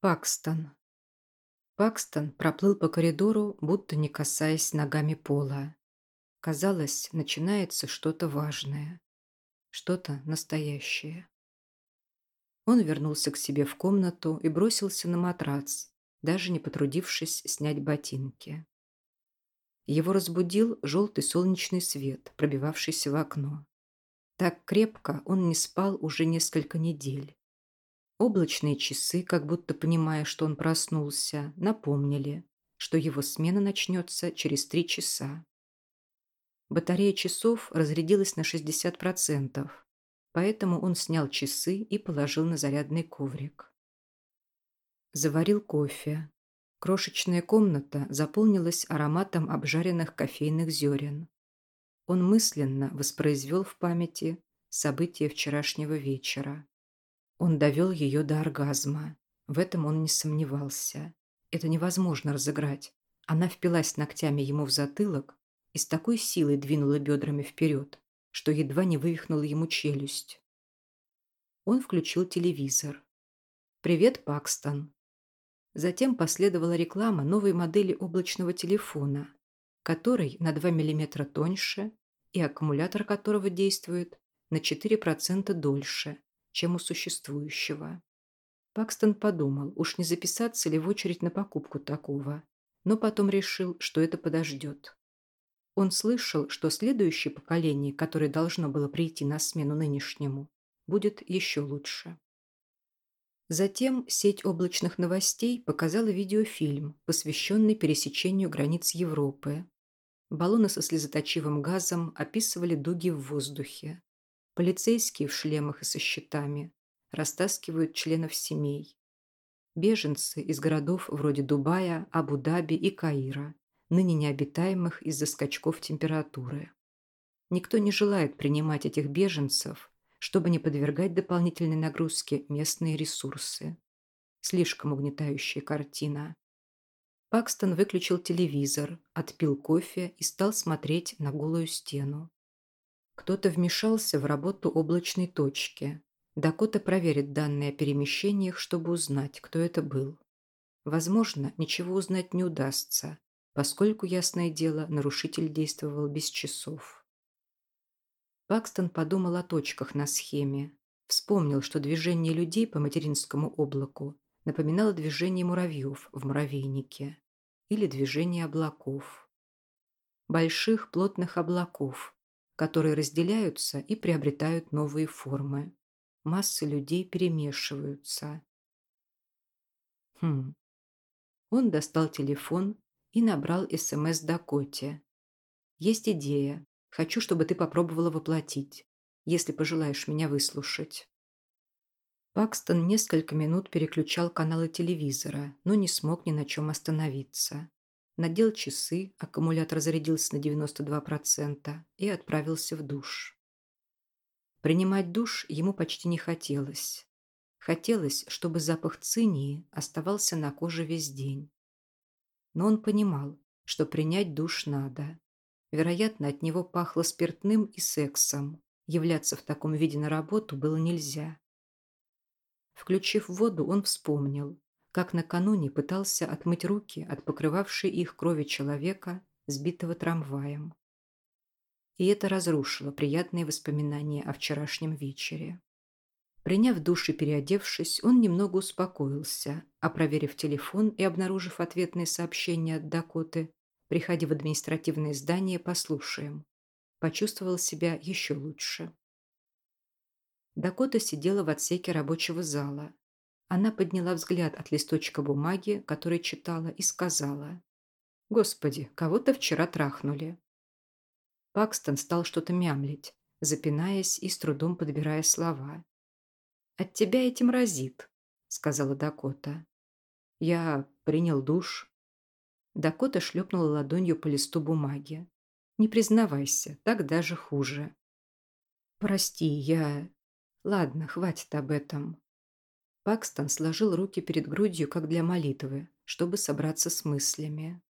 Пакстон. Пакстон проплыл по коридору, будто не касаясь ногами пола. Казалось, начинается что-то важное. Что-то настоящее. Он вернулся к себе в комнату и бросился на матрац, даже не потрудившись снять ботинки. Его разбудил желтый солнечный свет, пробивавшийся в окно. Так крепко он не спал уже несколько недель. Облачные часы, как будто понимая, что он проснулся, напомнили, что его смена начнется через три часа. Батарея часов разрядилась на 60%, поэтому он снял часы и положил на зарядный коврик. Заварил кофе. Крошечная комната заполнилась ароматом обжаренных кофейных зерен. Он мысленно воспроизвел в памяти события вчерашнего вечера. Он довел ее до оргазма. В этом он не сомневался. Это невозможно разыграть. Она впилась ногтями ему в затылок и с такой силой двинула бедрами вперед, что едва не вывихнула ему челюсть. Он включил телевизор. «Привет, Пакстон». Затем последовала реклама новой модели облачного телефона, который на 2 мм тоньше и аккумулятор которого действует на 4% дольше, чем у существующего. Пакстон подумал, уж не записаться ли в очередь на покупку такого, но потом решил, что это подождет. Он слышал, что следующее поколение, которое должно было прийти на смену нынешнему, будет еще лучше. Затем сеть облачных новостей показала видеофильм, посвященный пересечению границ Европы. Баллоны со слезоточивым газом описывали дуги в воздухе. Полицейские в шлемах и со щитами растаскивают членов семей. Беженцы из городов вроде Дубая, Абу-Даби и Каира, ныне необитаемых из-за скачков температуры. Никто не желает принимать этих беженцев, чтобы не подвергать дополнительной нагрузке местные ресурсы. Слишком угнетающая картина. Пакстон выключил телевизор, отпил кофе и стал смотреть на голую стену. Кто-то вмешался в работу облачной точки. Дакота проверит данные о перемещениях, чтобы узнать, кто это был. Возможно, ничего узнать не удастся, поскольку, ясное дело, нарушитель действовал без часов. Пакстон подумал о точках на схеме. Вспомнил, что движение людей по материнскому облаку напоминало движение муравьев в муравейнике или движение облаков. Больших плотных облаков, которые разделяются и приобретают новые формы. Массы людей перемешиваются. Хм. Он достал телефон и набрал СМС Дакоте. «Есть идея. Хочу, чтобы ты попробовала воплотить, если пожелаешь меня выслушать». Пакстон несколько минут переключал каналы телевизора, но не смог ни на чем остановиться надел часы, аккумулятор зарядился на 92% и отправился в душ. Принимать душ ему почти не хотелось. Хотелось, чтобы запах цинии оставался на коже весь день. Но он понимал, что принять душ надо. Вероятно, от него пахло спиртным и сексом. Являться в таком виде на работу было нельзя. Включив воду, он вспомнил, как накануне пытался отмыть руки от покрывавшей их крови человека, сбитого трамваем. И это разрушило приятные воспоминания о вчерашнем вечере. Приняв душ и переодевшись, он немного успокоился, а проверив телефон и обнаружив ответные сообщения от Дакоты, приходя в административное здание, послушаем. Почувствовал себя еще лучше. Дакота сидела в отсеке рабочего зала, она подняла взгляд от листочка бумаги, который читала, и сказала. «Господи, кого-то вчера трахнули». Пакстон стал что-то мямлить, запинаясь и с трудом подбирая слова. «От тебя этим разит», — сказала Дакота. «Я принял душ». Дакота шлепнула ладонью по листу бумаги. «Не признавайся, так даже хуже». «Прости, я...» «Ладно, хватит об этом. Пакстон сложил руки перед грудью, как для молитвы, чтобы собраться с мыслями.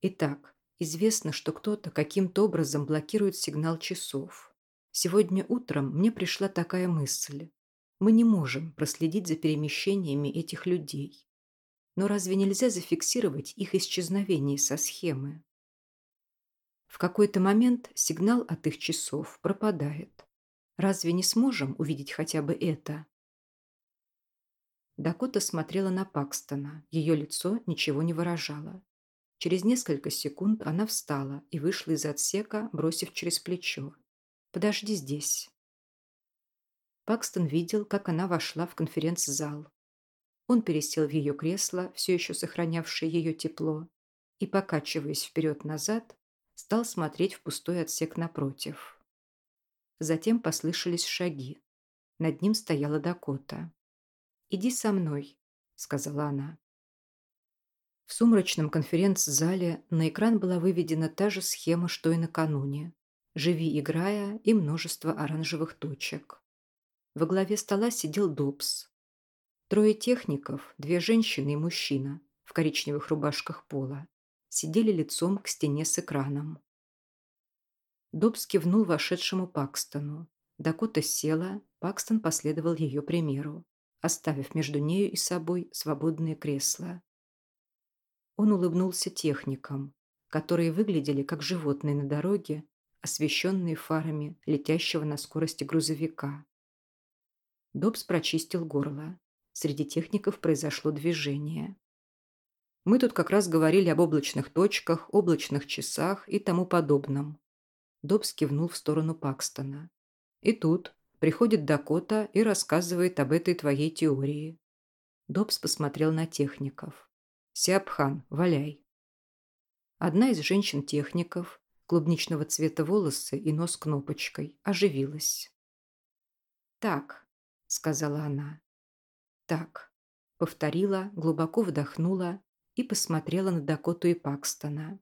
Итак, известно, что кто-то каким-то образом блокирует сигнал часов. Сегодня утром мне пришла такая мысль. Мы не можем проследить за перемещениями этих людей. Но разве нельзя зафиксировать их исчезновение со схемы? В какой-то момент сигнал от их часов пропадает. Разве не сможем увидеть хотя бы это? Дакота смотрела на Пакстона. Ее лицо ничего не выражало. Через несколько секунд она встала и вышла из отсека, бросив через плечо. «Подожди здесь». Пакстон видел, как она вошла в конференц-зал. Он пересел в ее кресло, все еще сохранявшее ее тепло, и, покачиваясь вперед-назад, стал смотреть в пустой отсек напротив. Затем послышались шаги. Над ним стояла Дакота. «Иди со мной», — сказала она. В сумрачном конференц-зале на экран была выведена та же схема, что и накануне. «Живи, играя» и множество оранжевых точек. Во главе стола сидел Добс. Трое техников, две женщины и мужчина в коричневых рубашках пола, сидели лицом к стене с экраном. Добс кивнул вошедшему Пакстону. Дакота села, Пакстон последовал ее примеру, оставив между нею и собой свободные кресла. Он улыбнулся техникам, которые выглядели как животные на дороге, освещенные фарами летящего на скорости грузовика. Добс прочистил горло. Среди техников произошло движение. Мы тут как раз говорили об облачных точках, облачных часах и тому подобном. Добс кивнул в сторону Пакстона. И тут приходит Дакота и рассказывает об этой твоей теории. Добс посмотрел на техников. Сиапхан, валяй. Одна из женщин-техников, клубничного цвета волосы и нос кнопочкой, оживилась. «Так», — сказала она. «Так», — повторила, глубоко вдохнула и посмотрела на Дакоту и Пакстона.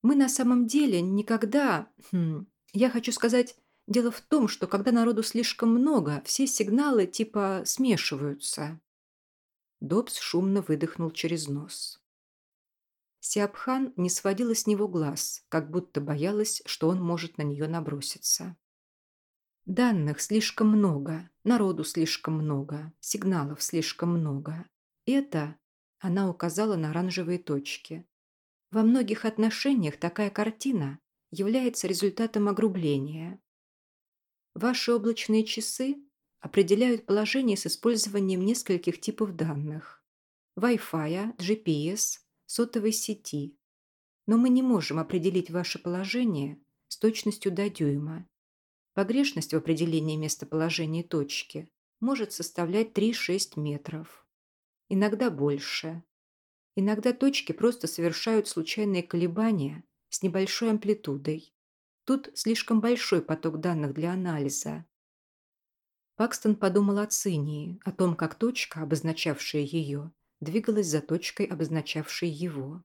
«Мы на самом деле никогда... Хм, я хочу сказать, дело в том, что когда народу слишком много, все сигналы типа смешиваются». Добс шумно выдохнул через нос. Сиапхан не сводила с него глаз, как будто боялась, что он может на нее наброситься. Данных слишком много, народу слишком много, сигналов слишком много. Это она указала на оранжевые точки. Во многих отношениях такая картина является результатом огрубления. Ваши облачные часы определяют положение с использованием нескольких типов данных. Wi-Fi, GPS, сотовой сети. Но мы не можем определить ваше положение с точностью до дюйма. Погрешность в определении местоположения точки может составлять 3-6 метров иногда больше. Иногда точки просто совершают случайные колебания с небольшой амплитудой. Тут слишком большой поток данных для анализа. Пакстон подумал о цинии, о том, как точка, обозначавшая ее, двигалась за точкой, обозначавшей его.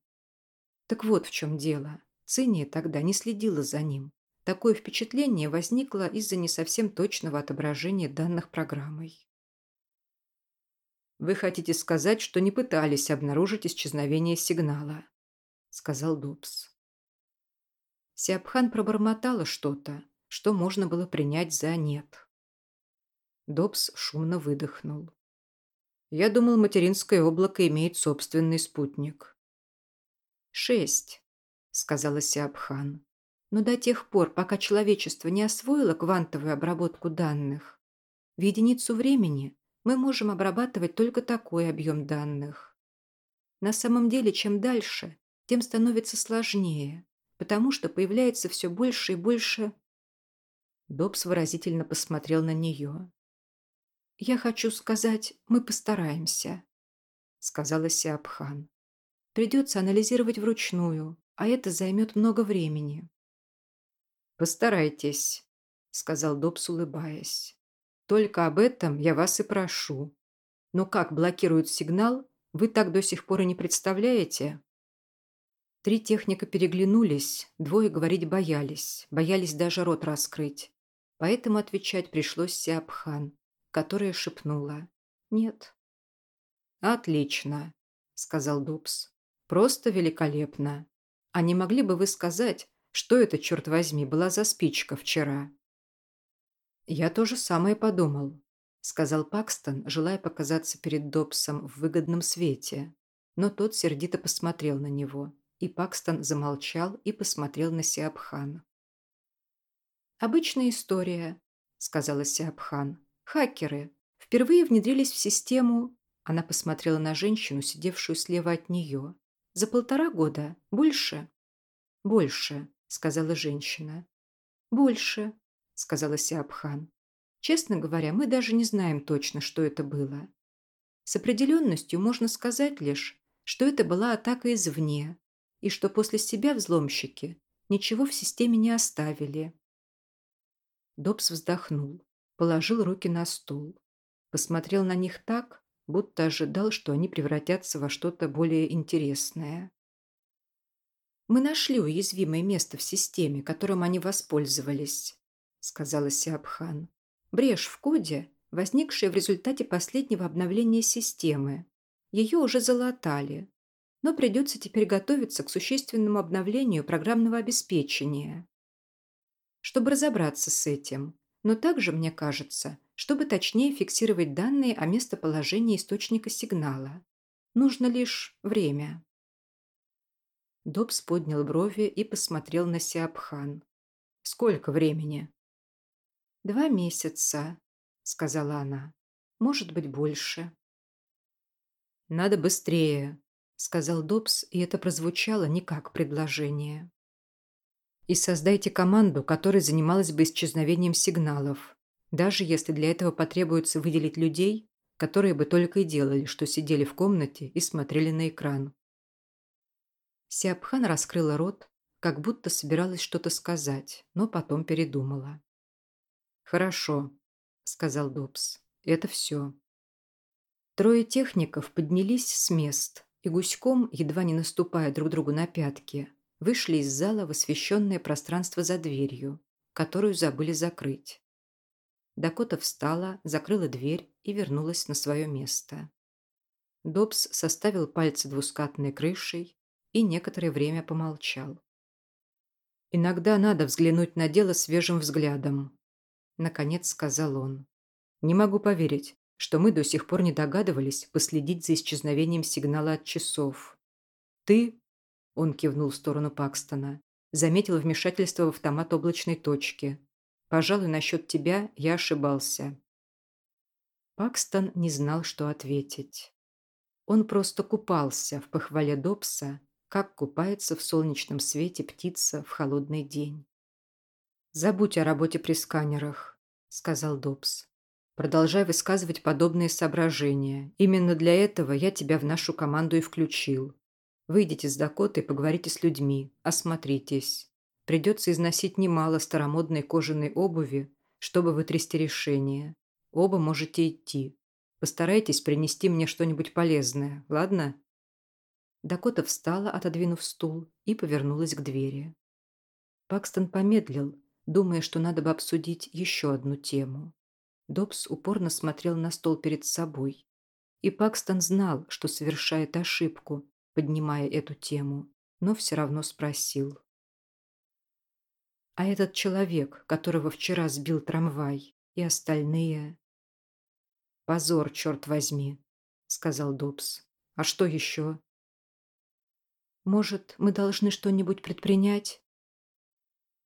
Так вот в чем дело. Циния тогда не следила за ним. Такое впечатление возникло из-за не совсем точного отображения данных программой. «Вы хотите сказать, что не пытались обнаружить исчезновение сигнала», — сказал Дубс. Сиабхан пробормотала что-то, что можно было принять за «нет». Добс шумно выдохнул. «Я думал, материнское облако имеет собственный спутник». «Шесть», — сказала Сиабхан. «Но до тех пор, пока человечество не освоило квантовую обработку данных, в единицу времени мы можем обрабатывать только такой объем данных. На самом деле, чем дальше, тем становится сложнее, потому что появляется все больше и больше... Добс выразительно посмотрел на нее. «Я хочу сказать, мы постараемся», — сказала Сиабхан. «Придется анализировать вручную, а это займет много времени». «Постарайтесь», — сказал Добс, улыбаясь. Только об этом я вас и прошу. Но как блокируют сигнал, вы так до сих пор и не представляете?» Три техника переглянулись, двое говорить боялись, боялись даже рот раскрыть. Поэтому отвечать пришлось Сиабхан, которая шепнула «Нет». «Отлично», — сказал Дубс. «Просто великолепно. А не могли бы вы сказать, что это, черт возьми, была за спичка вчера?» Я то же самое подумал. сказал Пакстон, желая показаться перед Добсом в выгодном свете. Но тот сердито посмотрел на него, и Пакстон замолчал и посмотрел на Сиабхан. «Обычная история», — сказала Сиабхан. «Хакеры впервые внедрились в систему...» Она посмотрела на женщину, сидевшую слева от нее. «За полтора года? Больше?» «Больше», — сказала женщина. «Больше», — сказала Сиабхан. «Честно говоря, мы даже не знаем точно, что это было. С определенностью можно сказать лишь, что это была атака извне, и что после себя взломщики ничего в системе не оставили. Добс вздохнул, положил руки на стол, посмотрел на них так, будто ожидал, что они превратятся во что-то более интересное. «Мы нашли уязвимое место в системе, которым они воспользовались», сказала Сиабхан. «Брешь в коде, возникшая в результате последнего обновления системы. Ее уже залатали, но придется теперь готовиться к существенному обновлению программного обеспечения чтобы разобраться с этим, но также, мне кажется, чтобы точнее фиксировать данные о местоположении источника сигнала. Нужно лишь время. Добс поднял брови и посмотрел на Сиабхан. «Сколько времени?» «Два месяца», — сказала она. «Может быть, больше». «Надо быстрее», — сказал Добс, и это прозвучало не как предложение и создайте команду, которая занималась бы исчезновением сигналов, даже если для этого потребуется выделить людей, которые бы только и делали, что сидели в комнате и смотрели на экран. Сиабхан раскрыла рот, как будто собиралась что-то сказать, но потом передумала. «Хорошо», — сказал Добс. «Это все». Трое техников поднялись с мест и гуськом, едва не наступая друг другу на пятки, вышли из зала в освещенное пространство за дверью, которую забыли закрыть. Дакота встала, закрыла дверь и вернулась на свое место. Добс составил пальцы двускатной крышей и некоторое время помолчал. «Иногда надо взглянуть на дело свежим взглядом», — наконец сказал он. «Не могу поверить, что мы до сих пор не догадывались последить за исчезновением сигнала от часов. Ты он кивнул в сторону Пакстона. Заметил вмешательство в автомат облачной точки. Пожалуй, насчет тебя я ошибался. Пакстон не знал, что ответить. Он просто купался в похвале Добса, как купается в солнечном свете птица в холодный день. «Забудь о работе при сканерах», — сказал Добс. «Продолжай высказывать подобные соображения. Именно для этого я тебя в нашу команду и включил. Выйдите с Дакоты и поговорите с людьми, осмотритесь. Придется износить немало старомодной кожаной обуви, чтобы вытрясти решение. Оба можете идти. Постарайтесь принести мне что-нибудь полезное, ладно?» Дакота встала, отодвинув стул, и повернулась к двери. Пакстон помедлил, думая, что надо бы обсудить еще одну тему. Добс упорно смотрел на стол перед собой. И Пакстон знал, что совершает ошибку, поднимая эту тему, но все равно спросил. «А этот человек, которого вчера сбил трамвай, и остальные...» «Позор, черт возьми», — сказал Добс. «А что еще?» «Может, мы должны что-нибудь предпринять?»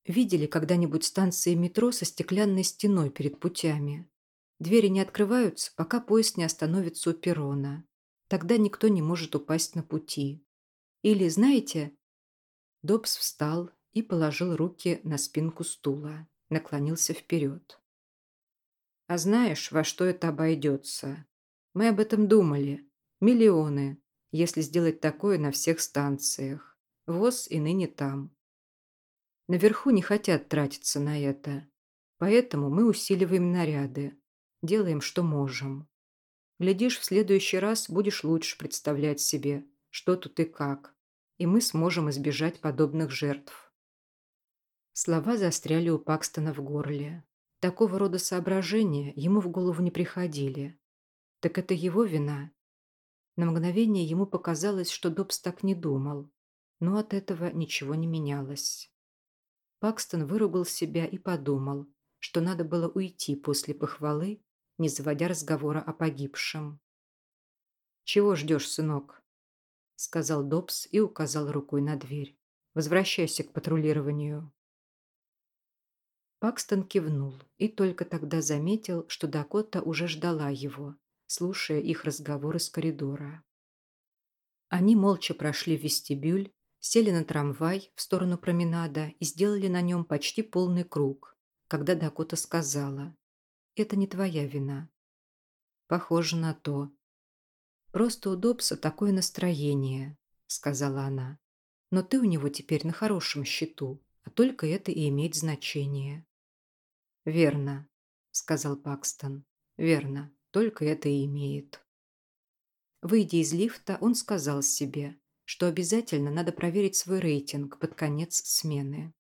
Видели когда-нибудь станции метро со стеклянной стеной перед путями? Двери не открываются, пока поезд не остановится у перрона. Тогда никто не может упасть на пути. Или, знаете... Добс встал и положил руки на спинку стула, наклонился вперед. А знаешь, во что это обойдется? Мы об этом думали. Миллионы, если сделать такое на всех станциях. ВОЗ и ныне там. Наверху не хотят тратиться на это. Поэтому мы усиливаем наряды. Делаем, что можем. Глядишь, в следующий раз будешь лучше представлять себе, что тут и как, и мы сможем избежать подобных жертв. Слова застряли у Пакстона в горле. Такого рода соображения ему в голову не приходили. Так это его вина? На мгновение ему показалось, что Добс так не думал, но от этого ничего не менялось. Пакстон выругал себя и подумал, что надо было уйти после похвалы не заводя разговора о погибшем. «Чего ждешь, сынок?» — сказал Добс и указал рукой на дверь. «Возвращайся к патрулированию». Пакстон кивнул и только тогда заметил, что Дакота уже ждала его, слушая их разговор из коридора. Они молча прошли в вестибюль, сели на трамвай в сторону променада и сделали на нем почти полный круг, когда Дакота сказала «Это не твоя вина». «Похоже на то». «Просто у Добса такое настроение», — сказала она. «Но ты у него теперь на хорошем счету, а только это и имеет значение». «Верно», — сказал Пакстон. «Верно, только это и имеет». Выйдя из лифта, он сказал себе, что обязательно надо проверить свой рейтинг под конец смены.